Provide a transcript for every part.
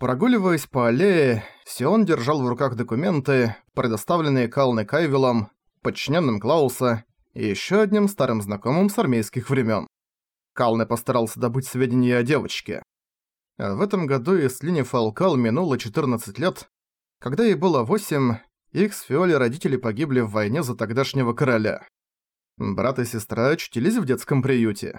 Прогуливаясь по аллее, Сион держал в руках документы, предоставленные Калны Кайвелом, подчиненным Клауса и еще одним старым знакомым с армейских времен. Калны постарался добыть сведения о девочке. В этом году Ислине Фалкал минуло 14 лет. Когда ей было 8, их с Фиоли родители погибли в войне за тогдашнего короля. Брат и сестра очутились в детском приюте.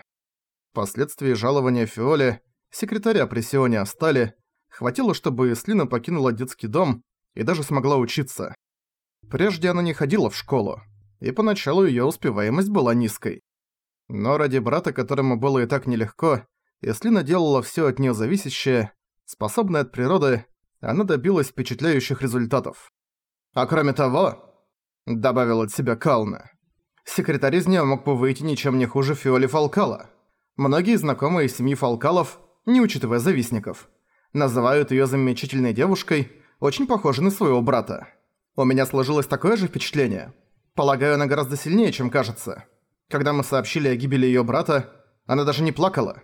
Впоследствии жалования Фиоли, секретаря при Сионе остали, хватило, чтобы Ислина покинула детский дом и даже смогла учиться. Прежде она не ходила в школу, и поначалу её успеваемость была низкой. Но ради брата, которому было и так нелегко, Ислина делала всё от неё зависящее, способная от природы, она добилась впечатляющих результатов. «А кроме того», — добавил от себя Кална, секретарь из неё мог бы выйти ничем не хуже Фиоли Фалкала. Многие знакомые из семьи Фалкалов, не учитывая завистников, называют её замечательной девушкой, очень похожей на своего брата. У меня сложилось такое же впечатление. Полагаю, она гораздо сильнее, чем кажется. Когда мы сообщили о гибели её брата, она даже не плакала.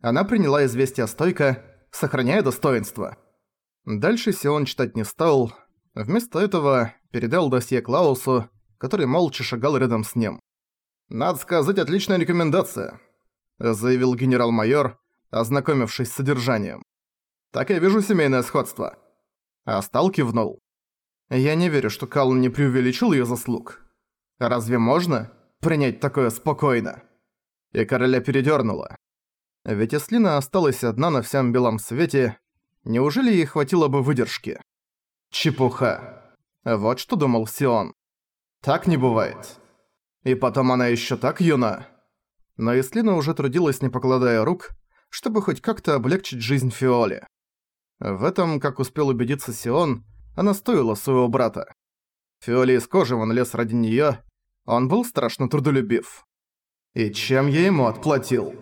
Она приняла известие стойко, сохраняя достоинство. Дальше Сион читать не стал. Вместо этого передал досье Клаусу, который молча шагал рядом с ним. «Надо сказать, отличная рекомендация», — заявил генерал-майор, ознакомившись с содержанием. «Так я вижу семейное сходство». Астал кивнул. «Я не верю, что Каллан не преувеличил её заслуг. Разве можно принять такое спокойно?» И короля передёрнуло. Ведь Эслина осталась одна на всем белом свете, неужели ей хватило бы выдержки? Чепуха. Вот что думал Сион. Так не бывает. И потом она ещё так юна. Но Эслина уже трудилась, не покладая рук, чтобы хоть как-то облегчить жизнь Фиоле. В этом, как успел убедиться Сион, она стоила своего брата. Фиоли из кожи вон лез ради неё, он был страшно трудолюбив. И чем я ему отплатил?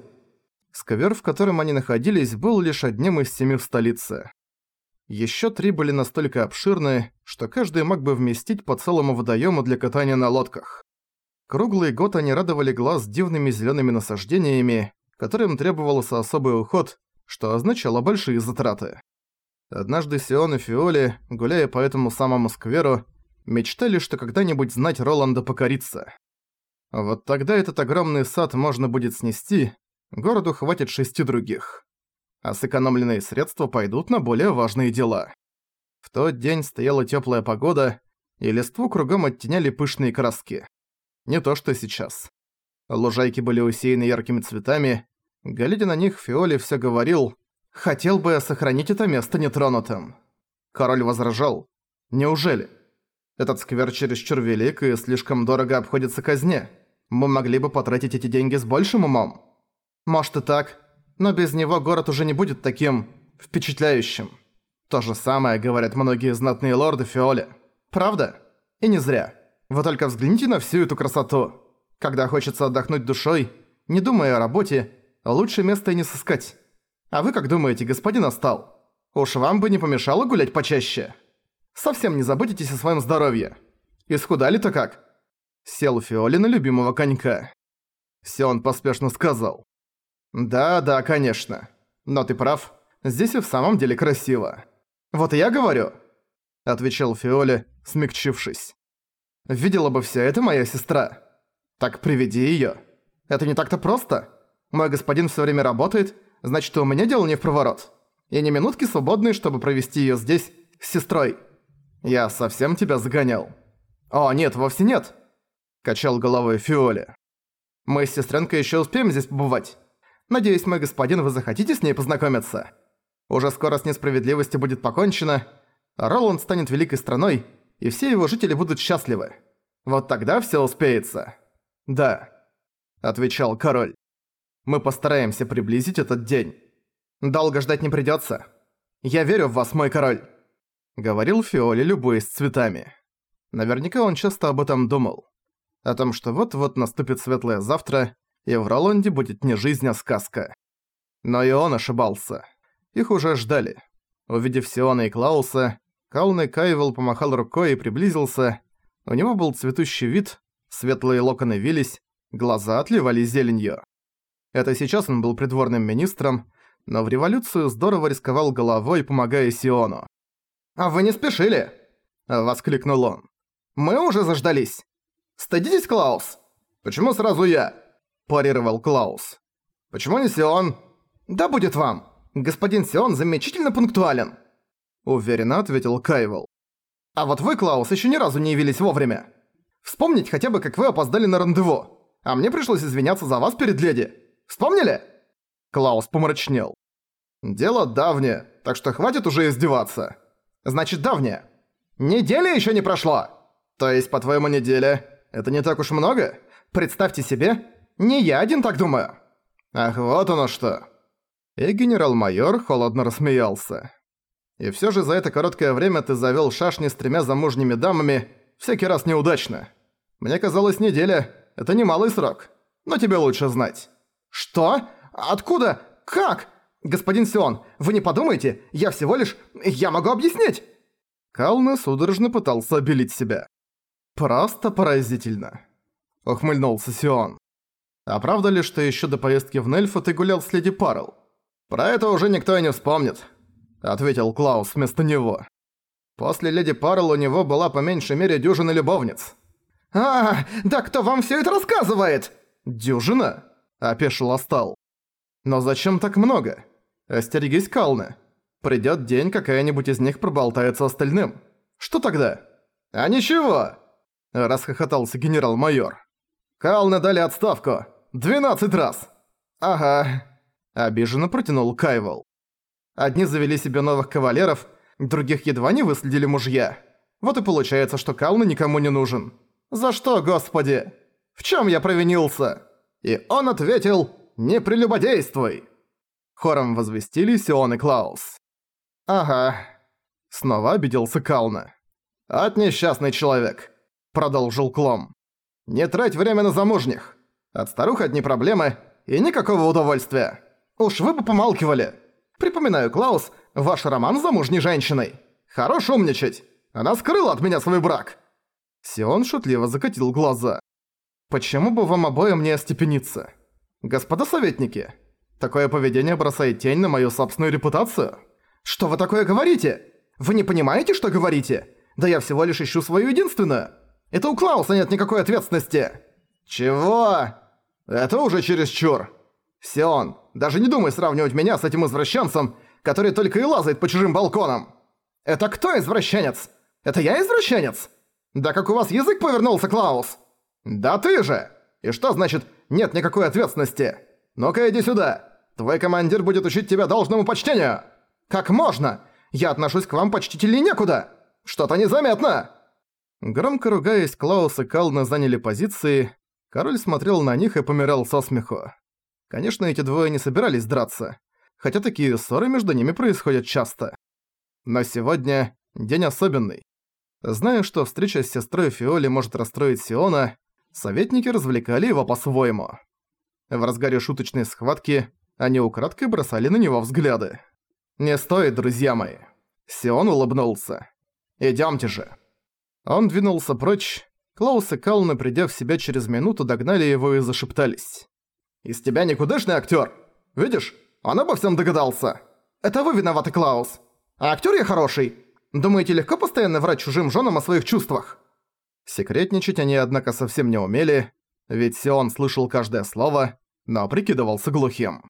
Сковер, в котором они находились, был лишь одним из семи в столице. Ещё три были настолько обширны, что каждый мог бы вместить по целому водоёму для катания на лодках. Круглый год они радовали глаз дивными зелёными насаждениями, которым требовался особый уход, что означало большие затраты. Однажды Сион и Фиоли, гуляя по этому самому скверу, мечтали, что когда-нибудь знать Роланда покориться. Вот тогда этот огромный сад можно будет снести, городу хватит шести других. А сэкономленные средства пойдут на более важные дела. В тот день стояла теплая погода, и листву кругом оттеняли пышные краски. Не то что сейчас. Лужайки были усеяны яркими цветами. Глядя на них, Фиоли все говорил «Хотел бы сохранить это место нетронутым». Король возражал «Неужели? Этот сквер чересчур велик и слишком дорого обходится казне. Мы могли бы потратить эти деньги с большим умом». «Может и так, но без него город уже не будет таким впечатляющим». То же самое говорят многие знатные лорды Фиоли. Правда? И не зря. Вы только взгляните на всю эту красоту. Когда хочется отдохнуть душой, не думая о работе, лучше места и не сыскать. А вы как думаете, господин Остал? Уж вам бы не помешало гулять почаще? Совсем не заботитесь о своем здоровье. Исхудали-то как? Сел Фиоли на любимого конька. Сион поспешно сказал. «Да-да, конечно. Но ты прав. Здесь и в самом деле красиво». «Вот и я говорю», — отвечал Фиоли, смягчившись. «Видела бы вся это моя сестра». «Так приведи её. Это не так-то просто. Мой господин всё время работает, значит, у меня дело не в проворот. И ни минутки свободной, чтобы провести её здесь с сестрой. Я совсем тебя загонял». «О, нет, вовсе нет», — качал головой Фиоли. «Мы с сестренкой ещё успеем здесь побывать. Надеюсь, мой господин, вы захотите с ней познакомиться? Уже скоро с несправедливостью будет покончено, Роланд станет великой страной, и все его жители будут счастливы. Вот тогда всё успеется». «Да», — отвечал король. «Мы постараемся приблизить этот день. Долго ждать не придётся. Я верю в вас, мой король», — говорил Фиоли, любуясь цветами. Наверняка он часто об этом думал. О том, что вот-вот наступит светлое завтра, и в Роланде будет не жизнь, а сказка. Но и он ошибался. Их уже ждали. Увидев Сиона и Клауса, Калны Кайвел помахал рукой и приблизился. У него был цветущий вид, Светлые локоны вились, глаза отливали зеленью. Это сейчас он был придворным министром, но в революцию здорово рисковал головой, помогая Сиону. «А вы не спешили!» – воскликнул он. «Мы уже заждались! Стыдитесь, Клаус!» «Почему сразу я?» – парировал Клаус. «Почему не Сион?» «Да будет вам! Господин Сион замечательно пунктуален!» Уверенно ответил Кайвел. «А вот вы, Клаус, еще ни разу не явились вовремя. Вспомнить хотя бы, как вы опоздали на рандеву, а мне пришлось извиняться за вас перед леди. Вспомнили?» Клаус помрачнел. «Дело давнее, так что хватит уже издеваться». «Значит, давнее. Неделя еще не прошла!» «То есть, по-твоему, неделя? Это не так уж много? Представьте себе, не я один так думаю». «Ах, вот оно что!» И генерал-майор холодно рассмеялся. «И всё же за это короткое время ты завёл шашни с тремя замужними дамами, всякий раз неудачно. Мне казалось, неделя — это немалый срок, но тебе лучше знать». «Что? Откуда? Как? Господин Сион, вы не подумайте, я всего лишь... Я могу объяснить!» Кална судорожно пытался обелить себя. «Просто поразительно», — ухмыльнулся Сион. «А правда ли, что ещё до поездки в Нельфу ты гулял с Леди Парл?» «Про это уже никто и не вспомнит», — ответил Клаус вместо него. «После Леди Парл у него была по меньшей мере дюжина любовниц». «А, да кто вам всё это рассказывает?» «Дюжина?» — опешил Астал. «Но зачем так много? Остерегись, Калны. Придёт день, какая-нибудь из них проболтается остальным. Что тогда?» «А ничего!» – расхохотался генерал-майор. «Калны дали отставку. 12 раз!» «Ага», – обиженно протянул Кайвол. Одни завели себе новых кавалеров, других едва не выследили мужья. Вот и получается, что Калны никому не нужен. За что, господи? В чем я провинился? И он ответил «Не прелюбодействуй!» Хором возвестили Сион и Клаус. «Ага». Снова обиделся Кална. «От несчастный человек», — продолжил Клом. «Не трать время на замужних. От старух одни проблемы и никакого удовольствия. Уж вы бы помалкивали. Припоминаю, Клаус, ваш роман с замужней женщиной. Хорош умничать. Она скрыла от меня свой брак». Сион шутливо закатил глаза. «Почему бы вам обоим не остепениться? Господа советники, такое поведение бросает тень на мою собственную репутацию». «Что вы такое говорите? Вы не понимаете, что говорите? Да я всего лишь ищу свою единственную. Это у Клауса нет никакой ответственности». «Чего? Это уже чересчур. Сион, даже не думай сравнивать меня с этим извращенцем, который только и лазает по чужим балконам. Это кто извращенец? Это я извращенец? Да как у вас язык повернулся, Клаус? Да ты же! И что значит «нет никакой ответственности»? Ну-ка иди сюда. Твой командир будет учить тебя должному почтению. «Как можно? Я отношусь к вам почтительнее некуда! Что-то незаметно!» Громко ругаясь, Клаус и Кална заняли позиции. Король смотрел на них и помирал со смеху. Конечно, эти двое не собирались драться, хотя такие ссоры между ними происходят часто. Но сегодня день особенный. Зная, что встреча с сестрой Фиоли может расстроить Сиона, советники развлекали его по-своему. В разгаре шуточной схватки они украдкой бросали на него взгляды. «Не стоит, друзья мои». Сион улыбнулся. «Идёмте же». Он двинулся прочь. Клаус и Калны, придя в себя через минуту, догнали его и зашептались. «Из тебя никудышный актёр! Видишь, он обо всем догадался!» «Это вы виноваты, Клаус! А актёр я хороший! Думаете, легко постоянно врать чужим женам о своих чувствах?» Секретничать они, однако, совсем не умели, ведь Сион слышал каждое слово, но прикидывался глухим.